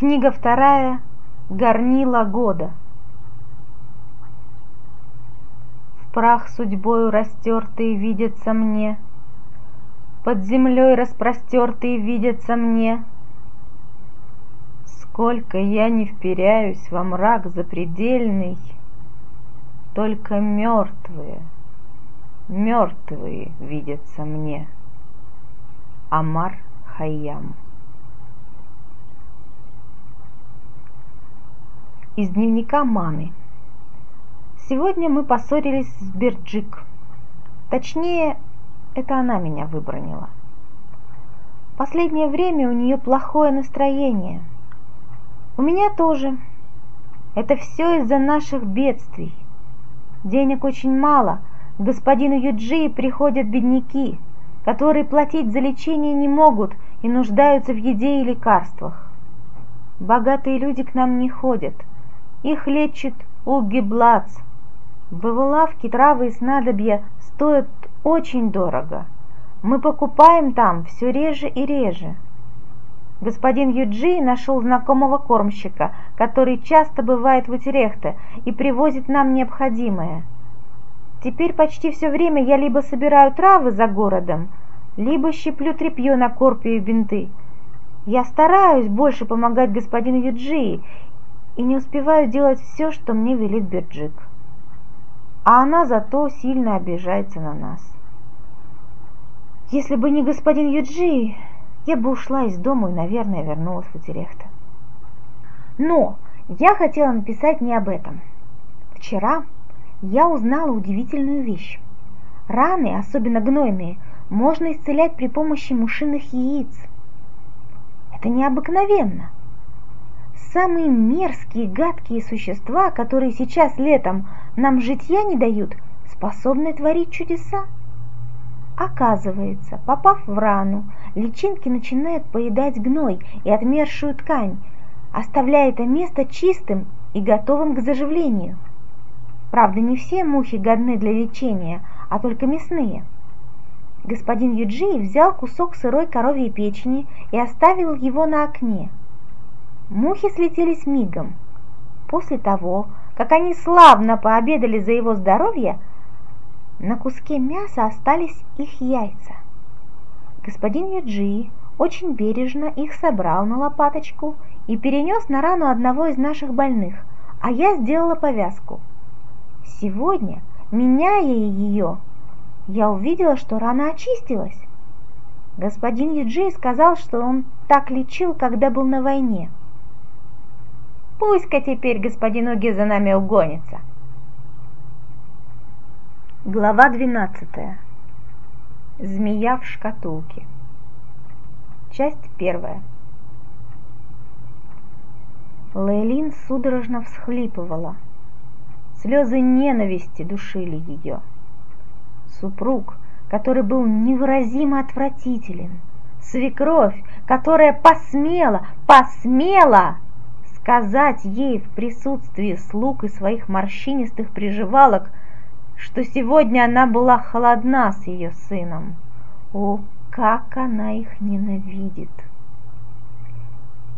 Книга вторая. Горнила года. В прах судьбою растертые видятся мне, Под землей распростертые видятся мне. Сколько я не вперяюсь во мрак запредельный, Только мертвые, мертвые видятся мне. Амар Хайям Из дневника мамы. Сегодня мы поссорились с Берджик. Точнее, это она меня выбронила. Последнее время у нее плохое настроение. У меня тоже. Это все из-за наших бедствий. Денег очень мало. К господину Юджи приходят бедняки, которые платить за лечение не могут и нуждаются в еде и лекарствах. Богатые люди к нам не ходят – их лечит Угги Блац. В лавке травы и снадобья стоят очень дорого. Мы покупаем там все реже и реже. Господин Юджи нашел знакомого кормщика, который часто бывает в Утерехте и привозит нам необходимое. Теперь почти все время я либо собираю травы за городом, либо щеплю тряпье на корпе и бинты. Я стараюсь больше помогать господину Юджи и не успеваю делать все, что мне велит Берджик. А она зато сильно обижается на нас. Если бы не господин Юджи, я бы ушла из дома и, наверное, вернулась в Утерехта. Но я хотела написать не об этом. Вчера я узнала удивительную вещь. Раны, особенно гнойные, можно исцелять при помощи мушиных яиц. Это необыкновенно самые мерзкие, гадкие существа, которые сейчас летом нам житья не дают, способны творить чудеса. Оказывается, попав в рану, личинки начинают поедать гной и отмершую ткань, оставляя это место чистым и готовым к заживлению. Правда, не все мухи годны для лечения, а только мясные. Господин Юджи взял кусок сырой коровьей печени и оставил его на окне – Мухи слетелись мигом. После того, как они славно пообедали за его здоровье, на куске мяса остались их яйца. Господин Юджи очень бережно их собрал на лопаточку и перенес на рану одного из наших больных, а я сделала повязку. Сегодня, меняя ее, я увидела, что рана очистилась. Господин Юджи сказал, что он так лечил, когда был на войне. Пусть-ка теперь господин Уги за нами угонится. Глава двенадцатая. Змея в шкатулке. Часть первая. Лейлин судорожно всхлипывала. Слезы ненависти душили ее. Супруг, который был невыразимо отвратителен. Свекровь, которая посмела, посмела сказать ей в присутствии слуг и своих морщинистых приживалок, что сегодня она была холодна с ее сыном. О, как она их ненавидит!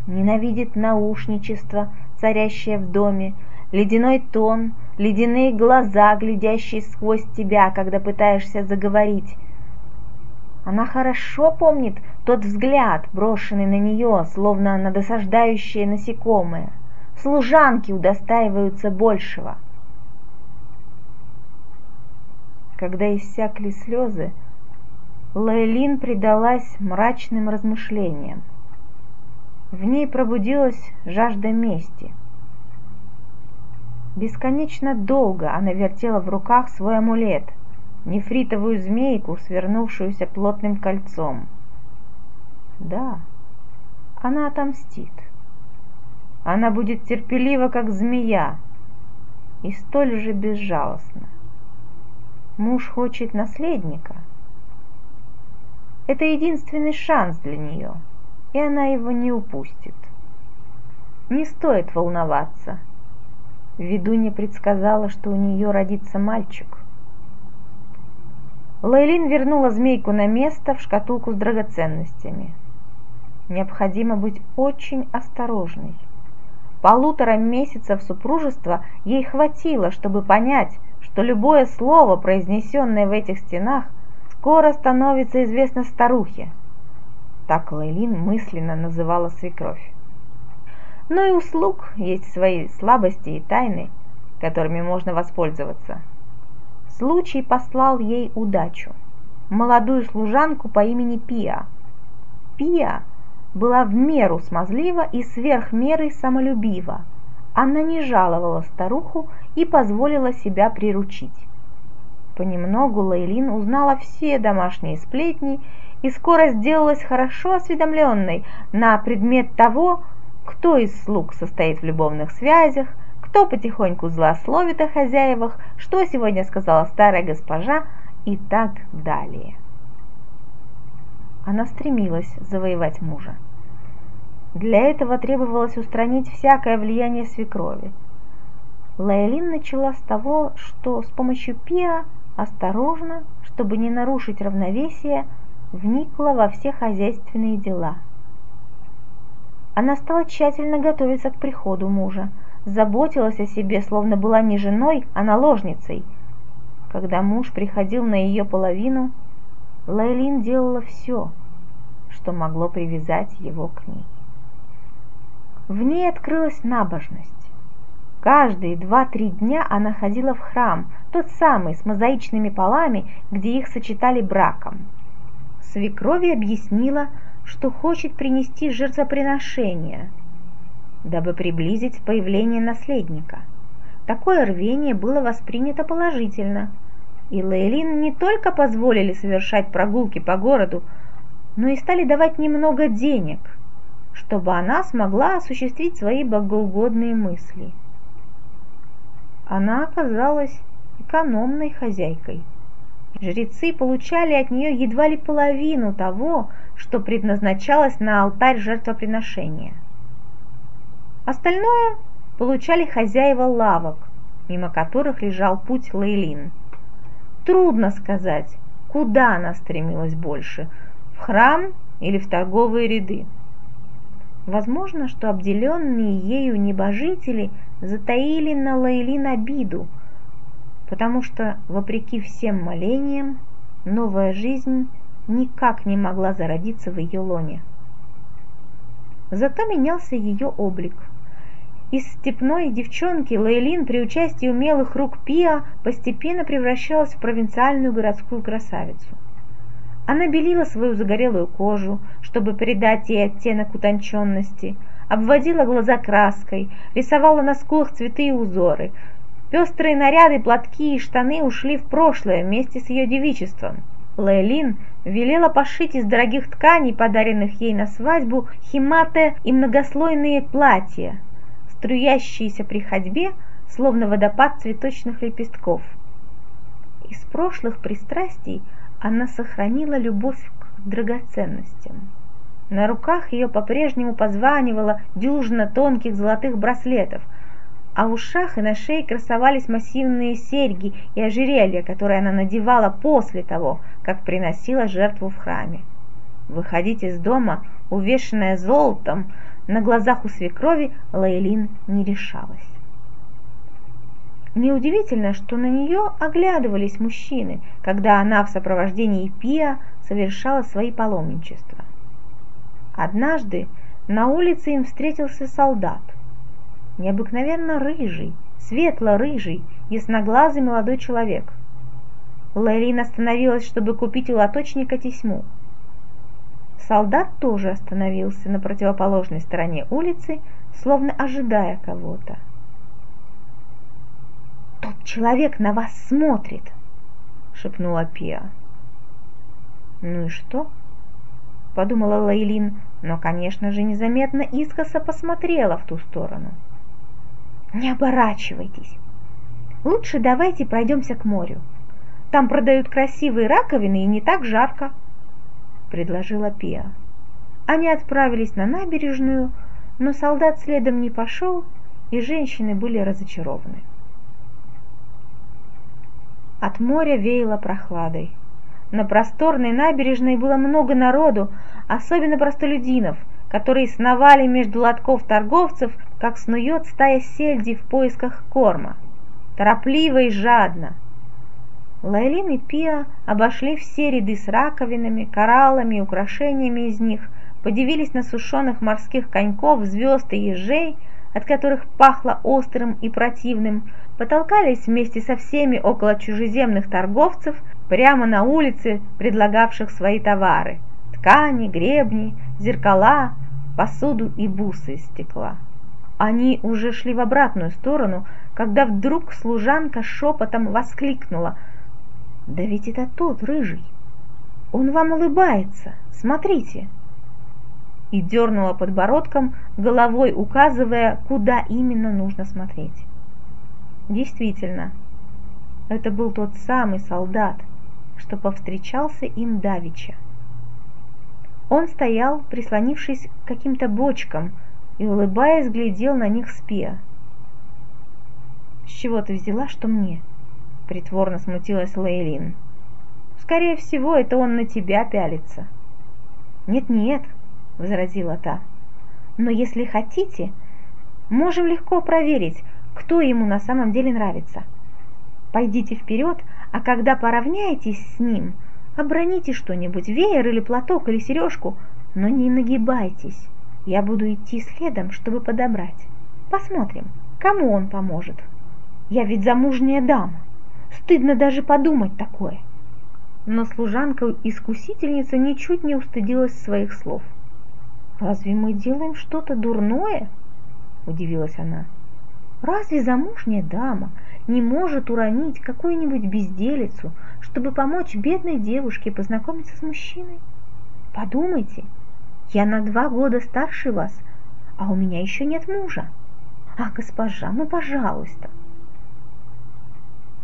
Ненавидит наушничество, царящее в доме, ледяной тон, ледяные глаза, глядящие сквозь тебя, когда пытаешься заговорить, она хорошо помнит тот взгляд, брошенный на нее, словно на досаждающее насекомое. Служанки удостаиваются большего. Когда иссякли слезы, Лейлин предалась мрачным размышлениям. В ней пробудилась жажда мести. Бесконечно долго она вертела в руках свой амулет – нефритовую змейку, свернувшуюся плотным кольцом. Да, она отомстит. Она будет терпелива, как змея, и столь же безжалостна. Муж хочет наследника. Это единственный шанс для нее, и она его не упустит. Не стоит волноваться. Ведунья предсказала, что у нее родится мальчик. Лейлин вернула змейку на место в шкатулку с драгоценностями. Необходимо быть очень осторожной. Полутора месяцев супружества ей хватило, чтобы понять, что любое слово, произнесенное в этих стенах, скоро становится известно старухе. Так Лейлин мысленно называла свекровь. Но и у слуг есть свои слабости и тайны, которыми можно воспользоваться. Случай послал ей удачу. Молодую служанку по имени Пиа. Пиа была в меру смазлива и сверх меры самолюбива. Она не жаловала старуху и позволила себя приручить. Понемногу Лейлин узнала все домашние сплетни и скоро сделалась хорошо осведомленной на предмет того, кто из слуг состоит в любовных связях, кто потихоньку злословит о хозяевах, что сегодня сказала старая госпожа и так далее. Она стремилась завоевать мужа. Для этого требовалось устранить всякое влияние свекрови. Лайлин начала с того, что с помощью Пиа осторожно, чтобы не нарушить равновесие, вникла во все хозяйственные дела. Она стала тщательно готовиться к приходу мужа, заботилась о себе, словно была не женой, а наложницей. Когда муж приходил на ее половину, Лайлин делала все, что могло привязать его к ней. В ней открылась набожность. Каждые два-три дня она ходила в храм, тот самый, с мозаичными полами, где их сочетали браком. Свекрови объяснила, что хочет принести жертвоприношение, дабы приблизить появление наследника. Такое рвение было воспринято положительно, и Лейлин не только позволили совершать прогулки по городу, но и стали давать немного денег, чтобы она смогла осуществить свои богоугодные мысли. Она оказалась экономной хозяйкой. Жрецы получали от нее едва ли половину того, что предназначалось на алтарь жертвоприношения. Остальное получали хозяева лавок, мимо которых лежал путь Лейлин. Трудно сказать, куда она стремилась больше – в храм или в торговые ряды. Возможно, что обделенные ею небожители затаили на Лейлин обиду, потому что, вопреки всем молениям, новая жизнь никак не могла зародиться в ее лоне. Зато менялся ее облик. Из степной девчонки Лейлин при участии умелых рук Пиа постепенно превращалась в провинциальную городскую красавицу. Она белила свою загорелую кожу, чтобы придать ей оттенок утонченности, обводила глаза краской, рисовала на скулах цветы и узоры. Пестрые наряды, платки и штаны ушли в прошлое вместе с ее девичеством. Лейлин велела пошить из дорогих тканей, подаренных ей на свадьбу, химаты и многослойные платья, струящиеся при ходьбе, словно водопад цветочных лепестков. Из прошлых пристрастий она сохранила любовь к драгоценностям. На руках ее по-прежнему позванивала дюжина тонких золотых браслетов, а в ушах и на шее красовались массивные серьги и ожерелья, которые она надевала после того, как приносила жертву в храме. Выходить из дома, увешанная золотом, на глазах у свекрови Лейлин не решалась. Неудивительно, что на нее оглядывались мужчины, когда она в сопровождении Пиа совершала свои паломничества. Однажды на улице им встретился солдат. Необыкновенно рыжий, светло-рыжий, ясноглазый молодой человек. Лейлин остановилась, чтобы купить у лоточника тесьму. Солдат тоже остановился на противоположной стороне улицы, словно ожидая кого-то. «Тот человек на вас смотрит!» — шепнула Пиа. «Ну и что?» — подумала Лейлин, но, конечно же, незаметно искоса посмотрела в ту сторону. «Не оборачивайтесь. Лучше давайте пройдемся к морю. Там продают красивые раковины и не так жарко», — предложила Пиа. Они отправились на набережную, но солдат следом не пошел, и женщины были разочарованы. От моря веяло прохладой. На просторной набережной было много народу, особенно простолюдинов, которые сновали между лотков торговцев, как снует стая сельди в поисках корма, торопливо и жадно. Лайлин и Пиа обошли все ряды с раковинами, кораллами и украшениями из них, подивились на сушеных морских коньков, звезд и ежей, от которых пахло острым и противным, потолкались вместе со всеми около чужеземных торговцев прямо на улице, предлагавших свои товары – ткани, гребни, зеркала, посуду и бусы из стекла. Они уже шли в обратную сторону, когда вдруг служанка шепотом воскликнула «Да ведь это тот, рыжий! Он вам улыбается! Смотрите!» И дернула подбородком, головой указывая, куда именно нужно смотреть. Действительно, это был тот самый солдат, что повстречался им давеча. Он стоял, прислонившись к каким-то бочкам, и, улыбаясь, глядел на них спия. «С чего ты взяла, что мне?» — притворно смутилась Лейлин. «Скорее всего, это он на тебя пялится». «Нет-нет», — возразила та, — «но если хотите, можем легко проверить, кто ему на самом деле нравится. Пойдите вперед, а когда поравняетесь с ним, Оброните что-нибудь, веер или платок или сережку, но не нагибайтесь. Я буду идти следом, чтобы подобрать. Посмотрим, кому он поможет. Я ведь замужняя дама. Стыдно даже подумать такое. Но служанка-искусительница ничуть не устыдилась своих слов. «Разве мы делаем что-то дурное?» – удивилась она. «Разве замужняя дама не может уронить какую-нибудь безделицу, чтобы помочь бедной девушке познакомиться с мужчиной? Подумайте, я на два года старше вас, а у меня еще нет мужа. А, госпожа, ну, пожалуйста.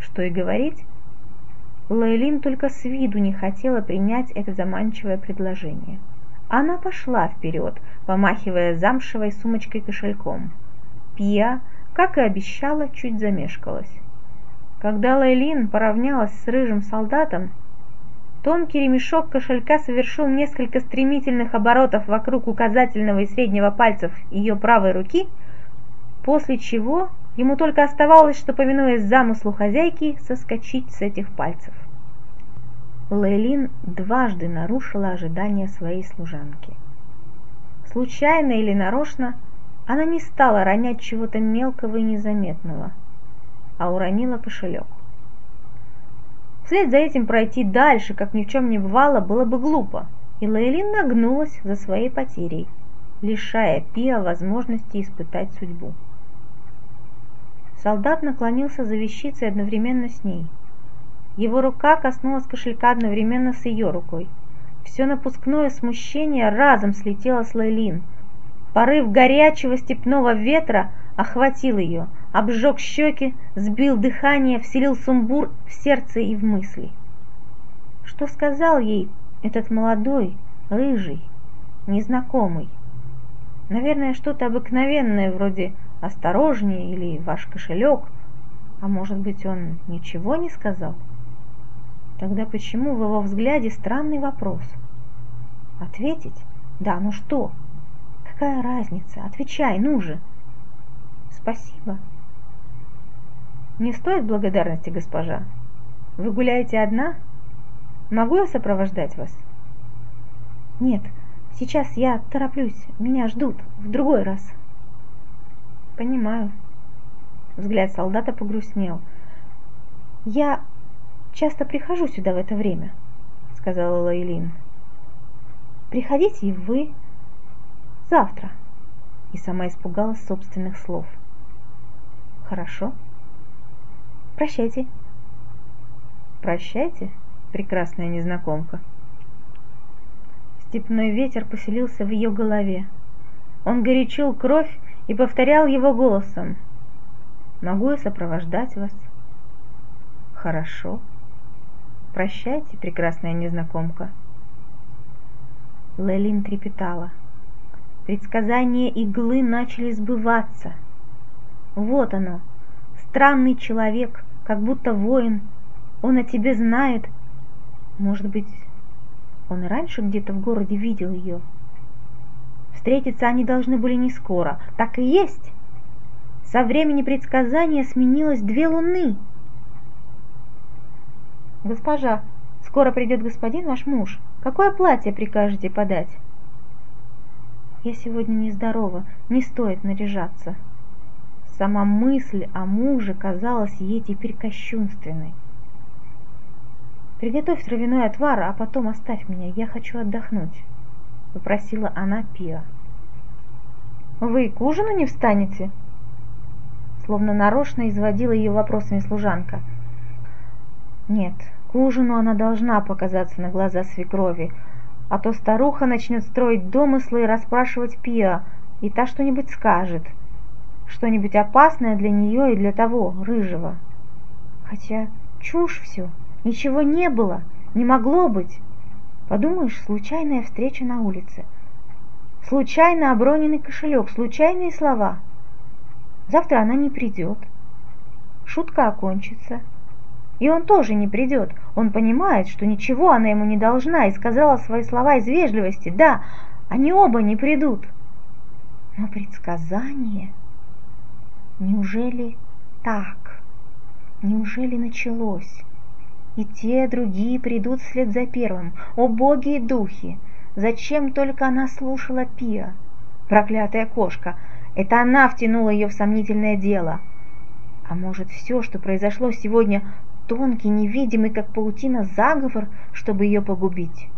Что и говорить, Лейлин только с виду не хотела принять это заманчивое предложение. Она пошла вперед, помахивая замшевой сумочкой-кошельком. Пия, как и обещала, чуть замешкалась. Когда Лейлин поравнялась с рыжим солдатом, тонкий ремешок кошелька совершил несколько стремительных оборотов вокруг указательного и среднего пальцев ее правой руки, после чего ему только оставалось, что, повинуясь замыслу хозяйки, соскочить с этих пальцев. Лейлин дважды нарушила ожидания своей служанки. Случайно или нарочно она не стала ронять чего-то мелкого и незаметного – а уронила кошелек. Вслед за этим пройти дальше, как ни в чем не бывало, было бы глупо, и Лейлин нагнулась за своей потерей, лишая Пиа возможности испытать судьбу. Солдат наклонился за вещицей одновременно с ней. Его рука коснулась кошелька одновременно с ее рукой. Все напускное смущение разом слетело с Лейлин. Порыв горячего степного ветра охватил ее, обжег щеки, сбил дыхание, вселил сумбур в сердце и в мысли. Что сказал ей этот молодой, рыжий, незнакомый? Наверное, что-то обыкновенное, вроде «осторожнее» или «ваш кошелек», а может быть, он ничего не сказал? Тогда почему в его взгляде странный вопрос? Ответить? Да, ну что? Какая разница? Отвечай, ну же! Спасибо, не стоит благодарности, госпожа. Вы гуляете одна? Могу я сопровождать вас? Нет, сейчас я тороплюсь, меня ждут, в другой раз. Понимаю. Взгляд солдата погрустнел. Я часто прихожу сюда в это время, сказала Лейлин. Приходите и вы завтра. И сама испугалась собственных слов. Хорошо. Прощайте. Прощайте, прекрасная незнакомка. Степной ветер поселился в ее голове. Он горячил кровь и повторял его голосом. «Могу я сопровождать вас?» «Хорошо. Прощайте, прекрасная незнакомка». Лелин трепетала. Предсказания иглы начали сбываться. Вот оно, странный человек, как будто воин. Он о тебе знает. Может быть, он раньше где-то в городе видел ее. Встретиться они должны были не скоро. Так и есть. Со времени предсказания сменилось две луны. Госпожа, скоро придет господин ваш муж. Какое платье прикажете подать? Я сегодня нездорова, не стоит наряжаться. Сама мысль о муже казалась ей теперь кощунственной. «Приготовь травяной отвар, а потом оставь меня, я хочу отдохнуть», — попросила она Пиа. «Вы к ужину не встанете?» Словно нарочно изводила ее вопросами служанка. «Нет, к ужину она должна показаться на глаза свекрови, а то старуха начнет строить домыслы и расспрашивать Пиа, и та что-нибудь скажет, что-нибудь опасное для нее и для того, рыжего. Хотя чушь все, ничего не было, не могло быть. Подумаешь, случайная встреча на улице. Случайно оброненный кошелек, случайные слова. Завтра она не придет. Шутка окончится. И он тоже не придет. Он понимает, что ничего она ему не должна, и сказала свои слова из вежливости. Да, они оба не придут. Но предсказание... Неужели так? Неужели началось? И те, другие придут вслед за первым. О боги и духи! Зачем только она слушала Пиа? Проклятая кошка! Это она втянула ее в сомнительное дело. А может, все, что произошло сегодня, тонкий, невидимый, как паутина, заговор, чтобы ее погубить?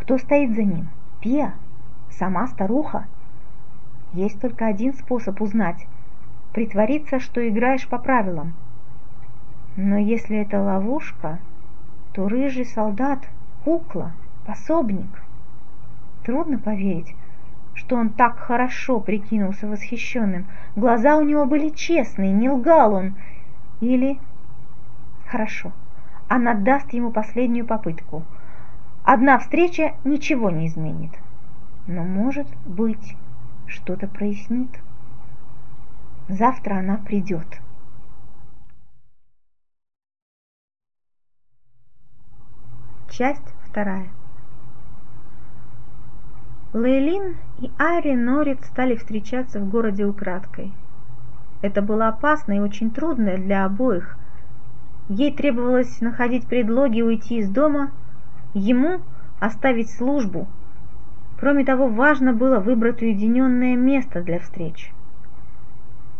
Кто стоит за ним? Пиа? Сама старуха? Есть только один способ узнать – притвориться, что играешь по правилам. Но если это ловушка, то рыжий солдат – кукла, пособник. Трудно поверить, что он так хорошо прикинулся восхищенным. Глаза у него были честные, не лгал он. Или... Хорошо, она даст ему последнюю попытку. Одна встреча ничего не изменит. Но, может быть, что-то прояснит. Завтра она придет. Часть вторая. Лейлин и Айри Норит стали встречаться в городе украдкой. Это было опасно и очень трудно для обоих. Ей требовалось находить предлоги уйти из дома, ему оставить службу. Кроме того, важно было выбрать уединенное место для встреч.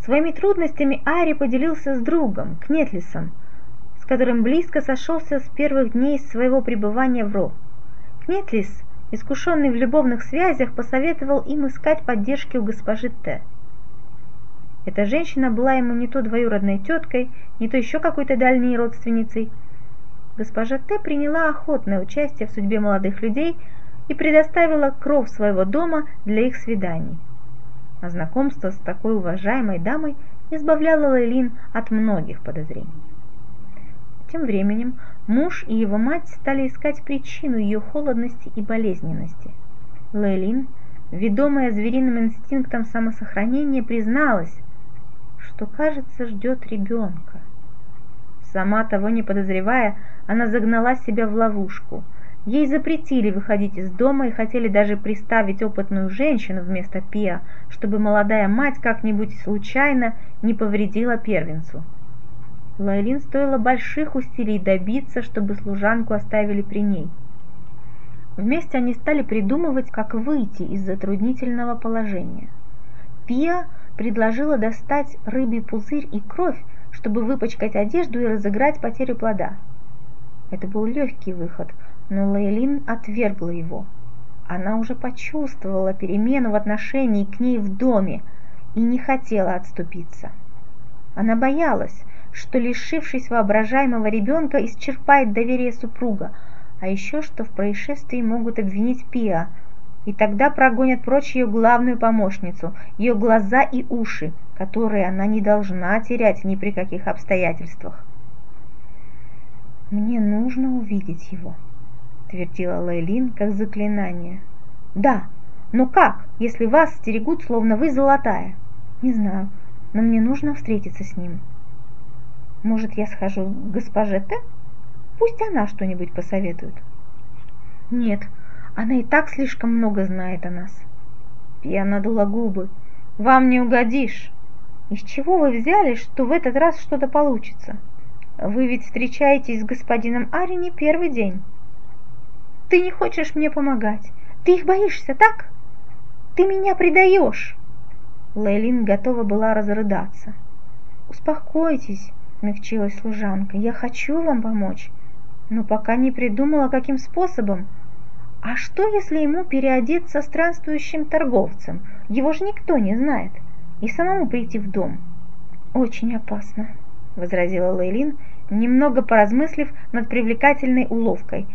Своими трудностями Айри поделился с другом, Кнетлисом, которым близко сошелся с первых дней своего пребывания в Ро. Кнетлис, искушенный в любовных связях, посоветовал им искать поддержки у госпожи Т. Эта женщина была ему не то двоюродной теткой, не то еще какой-то дальней родственницей. Госпожа Т приняла охотное участие в судьбе молодых людей и предоставила кров своего дома для их свиданий а знакомство с такой уважаемой дамой избавляло Лейлин от многих подозрений. Тем временем муж и его мать стали искать причину ее холодности и болезненности. Лейлин, ведомая звериным инстинктом самосохранения, призналась, что, кажется, ждет ребенка. Сама того не подозревая, она загнала себя в ловушку – Ей запретили выходить из дома и хотели даже приставить опытную женщину вместо Пиа, чтобы молодая мать как-нибудь случайно не повредила первенцу. Лайлин стоило больших усилий добиться, чтобы служанку оставили при ней. Вместе они стали придумывать, как выйти из затруднительного положения. Пиа предложила достать рыбий пузырь и кровь, чтобы выпачкать одежду и разыграть потерю плода. Это был легкий выход – но Лейлин отвергла его. Она уже почувствовала перемену в отношении к ней в доме и не хотела отступиться. Она боялась, что, лишившись воображаемого ребенка, исчерпает доверие супруга, а еще что в происшествии могут обвинить Пиа, и тогда прогонят прочь ее главную помощницу, ее глаза и уши, которые она не должна терять ни при каких обстоятельствах. «Мне нужно увидеть его», твердила Лейлин как заклинание. Да, но как, если вас стерегут, словно вы золотая? Не знаю, но мне нужно встретиться с ним. Может, я схожу к госпоже Т? Пусть она что-нибудь посоветует. Нет, она и так слишком много знает о нас. Пия надула губы. «Вам не угодишь!» «Из чего вы взяли, что в этот раз что-то получится? Вы ведь встречаетесь с господином Ари не первый день. Ты не хочешь мне помогать. Ты их боишься, так? Ты меня предаешь!» Лейлин готова была разрыдаться. «Успокойтесь», — смягчилась служанка, — «я хочу вам помочь, но пока не придумала, каким способом. А что, если ему переодеться странствующим торговцем? Его же никто не знает. И самому прийти в дом. Очень опасно, возразила Лейлин, немного поразмыслив над привлекательной уловкой.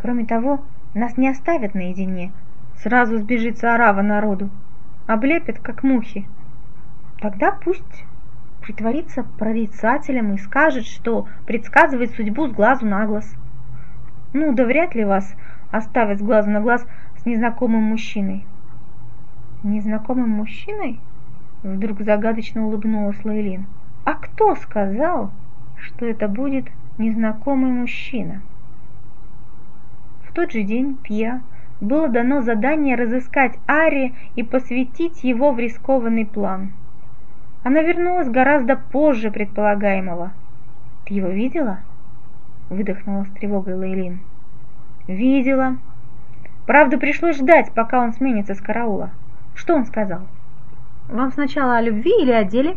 Кроме того, нас не оставят наедине. Сразу сбежится орава народу. Облепят, как мухи. Тогда пусть притворится прорицателем и скажет, что предсказывает судьбу с глазу на глаз. Ну, да вряд ли вас оставят с глазу на глаз с незнакомым мужчиной. Незнакомым мужчиной? Вдруг загадочно улыбнулась Лейлин. А кто сказал, что это будет незнакомый мужчина? В тот же день Пья было дано задание разыскать Ари и посвятить его в рискованный план. Она вернулась гораздо позже предполагаемого. «Ты его видела?» — выдохнула с тревогой Лейлин. «Видела. Правда, пришлось ждать, пока он сменится с караула. Что он сказал?» «Вам сначала о любви или о деле?»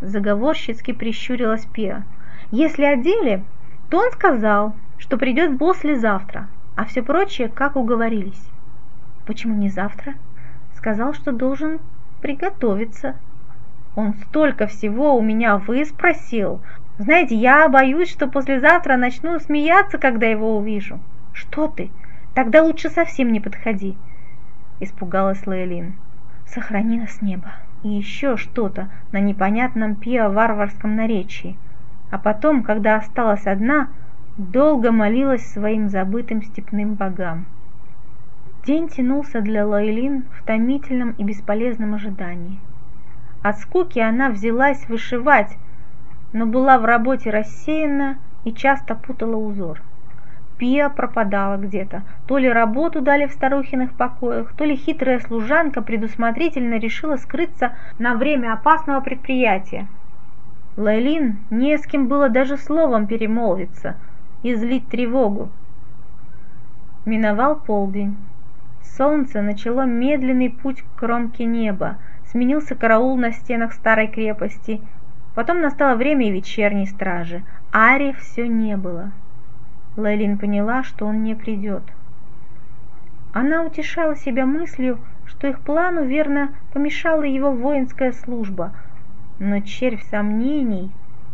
Заговорщицки прищурилась Пиа. «Если о деле, то он сказал, что придет послезавтра, а все прочее, как уговорились». «Почему не завтра?» «Сказал, что должен приготовиться». «Он столько всего у меня выспросил. Знаете, я боюсь, что послезавтра начну смеяться, когда его увижу». «Что ты? Тогда лучше совсем не подходи», — испугалась Лейлин. «Сохрани нас небо» и еще что-то на непонятном пио-варварском наречии. А потом, когда осталась одна, долго молилась своим забытым степным богам. День тянулся для Лейлин в томительном и бесполезном ожидании. От скуки она взялась вышивать, но была в работе рассеяна и часто путала узор. Пия пропадала где-то. То ли работу дали в старухиных покоях, то ли хитрая служанка предусмотрительно решила скрыться на время опасного предприятия. Лайлин не с кем было даже словом перемолвиться и злить тревогу. Миновал полдень. Солнце начало медленный путь к кромке неба, сменился караул на стенах старой крепости, потом настало время и вечерней стражи. Ари все не было. Лайлин поняла, что он не придет. Она утешала себя мыслью, что их плану верно помешала его воинская служба, но червь сомнений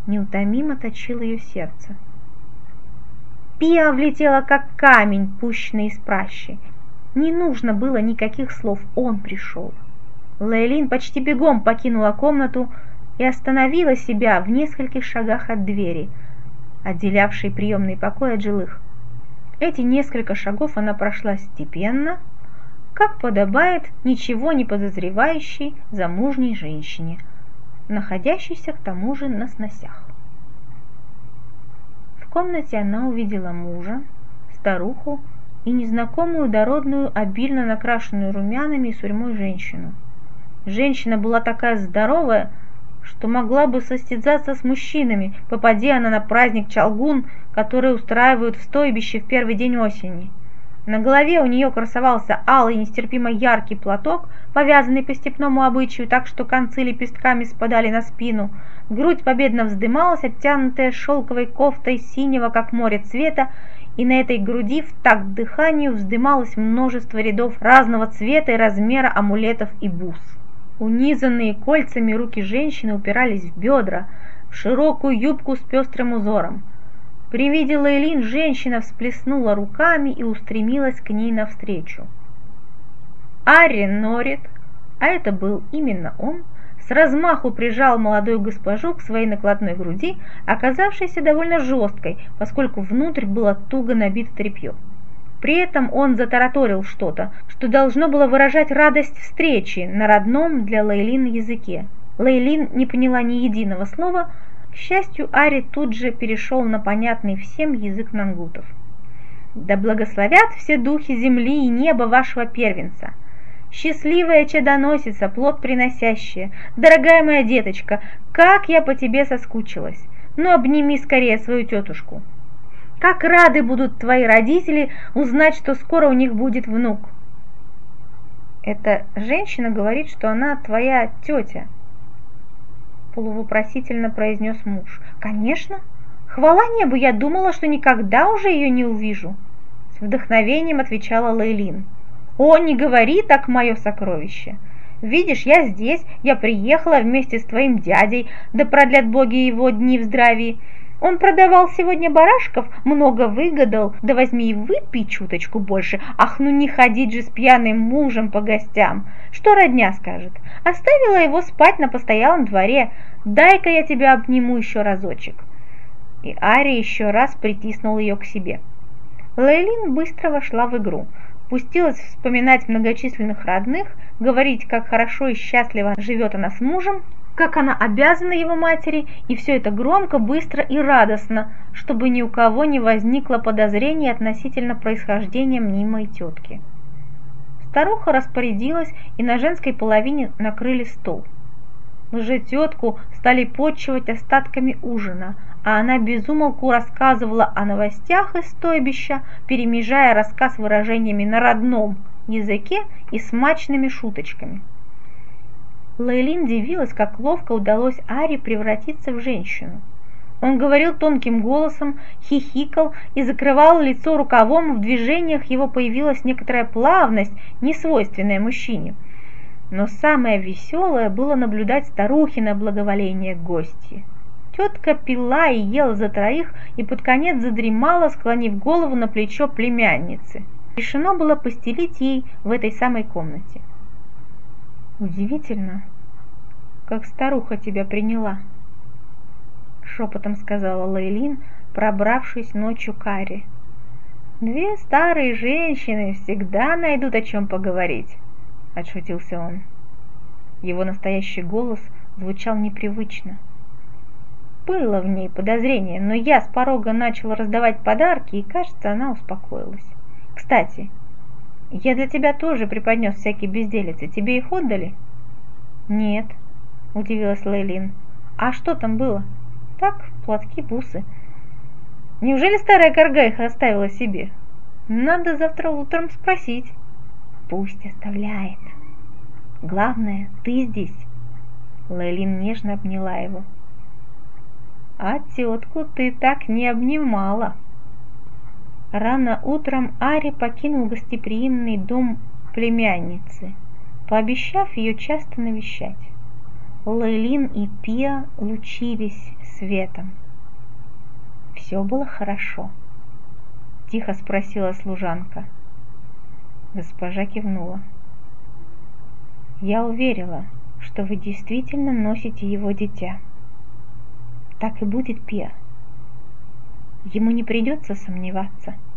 неутомимо точил ее сердце. Пиа влетела как камень, пущенный из пращи. Не нужно было никаких слов, он пришел. Лейлин почти бегом покинула комнату и остановила себя в нескольких шагах от двери – отделявший приемный покой от жилых. Эти несколько шагов она прошла степенно, как подобает ничего не подозревающей замужней женщине, находящейся к тому же на сносях. В комнате она увидела мужа, старуху и незнакомую дородную, обильно накрашенную румянами и сурьмой женщину. Женщина была такая здоровая, что могла бы состязаться с мужчинами, попади она на праздник Чалгун, который устраивают в стойбище в первый день осени. На голове у нее красовался алый нестерпимо яркий платок, повязанный по степному обычаю так, что концы лепестками спадали на спину. Грудь победно вздымалась, обтянутая шелковой кофтой синего, как море цвета, и на этой груди в такт дыханию вздымалось множество рядов разного цвета и размера амулетов и бус. Унизанные кольцами руки женщины упирались в бедра, в широкую юбку с пестрым узором. При виде Лейлин женщина всплеснула руками и устремилась к ней навстречу. Арри Норит, а это был именно он, с размаху прижал молодую госпожу к своей накладной груди, оказавшейся довольно жесткой, поскольку внутрь было туго набито тряпье. При этом он затараторил что-то, что должно было выражать радость встречи на родном для Лейлин языке. Лейлин не поняла ни единого слова, к счастью, Ари тут же перешел на понятный всем язык нангутов. «Да благословят все духи земли и неба вашего первенца! Счастливая чадоносица, плод приносящая, дорогая моя деточка, как я по тебе соскучилась. Ну, обними скорее свою тетушку. Как рады будут твои родители узнать, что скоро у них будет внук. Эта женщина говорит, что она твоя тетя. Полувопросительно произнес муж. Конечно. Хвала небу, я думала, что никогда уже ее не увижу. С вдохновением отвечала Лейлин. «О, не говори так, мое сокровище! Видишь, я здесь, я приехала вместе с твоим дядей, да продлят боги его дни в здравии. Он продавал сегодня барашков, много выгадал, да возьми и выпей чуточку больше. Ах, ну не ходить же с пьяным мужем по гостям. Что родня скажет? Оставила его спать на постоялом дворе. Дай-ка я тебя обниму еще разочек. И Ари еще раз притиснул ее к себе. Лейлин быстро вошла в игру пустилась вспоминать многочисленных родных, говорить, как хорошо и счастливо живет она с мужем, как она обязана его матери, и все это громко, быстро и радостно, чтобы ни у кого не возникло подозрений относительно происхождения мнимой тетки. Старуха распорядилась, и на женской половине накрыли стол. Лжететку стали почивать остатками ужина – а она безумолку рассказывала о новостях из стойбища, перемежая рассказ выражениями на родном языке и смачными шуточками. Лейлин дивилась, как ловко удалось Ари превратиться в женщину. Он говорил тонким голосом, хихикал и закрывал лицо рукавом, в движениях его появилась некоторая плавность, несвойственная мужчине. Но самое веселое было наблюдать старухино благоволение гости. Тетка пила и ела за троих и под конец задремала, склонив голову на плечо племянницы. Решено было постелить ей в этой самой комнате. «Удивительно, как старуха тебя приняла», — шепотом сказала Лейлин, пробравшись ночью к Аре. «Две старые женщины всегда найдут о чем поговорить», — отшутился он. Его настоящий голос звучал непривычно — было в ней подозрение, но я с порога начал раздавать подарки, и, кажется, она успокоилась. Кстати, я для тебя тоже преподнес всякие безделицы. Тебе их отдали? Нет, удивилась Лейлин. А что там было? Так, платки, бусы. Неужели старая корга их оставила себе? Надо завтра утром спросить. Пусть оставляет. Главное, ты здесь. Лейлин нежно обняла его. А тетку ты так не обнимала. Рано утром Ари покинул гостеприимный дом племянницы, пообещав ее часто навещать. Лейлин и Пия лучились светом. «Все было хорошо?» – тихо спросила служанка. Госпожа кивнула. «Я уверила, что вы действительно носите его дитя так и будет Пия. Ему не придется сомневаться –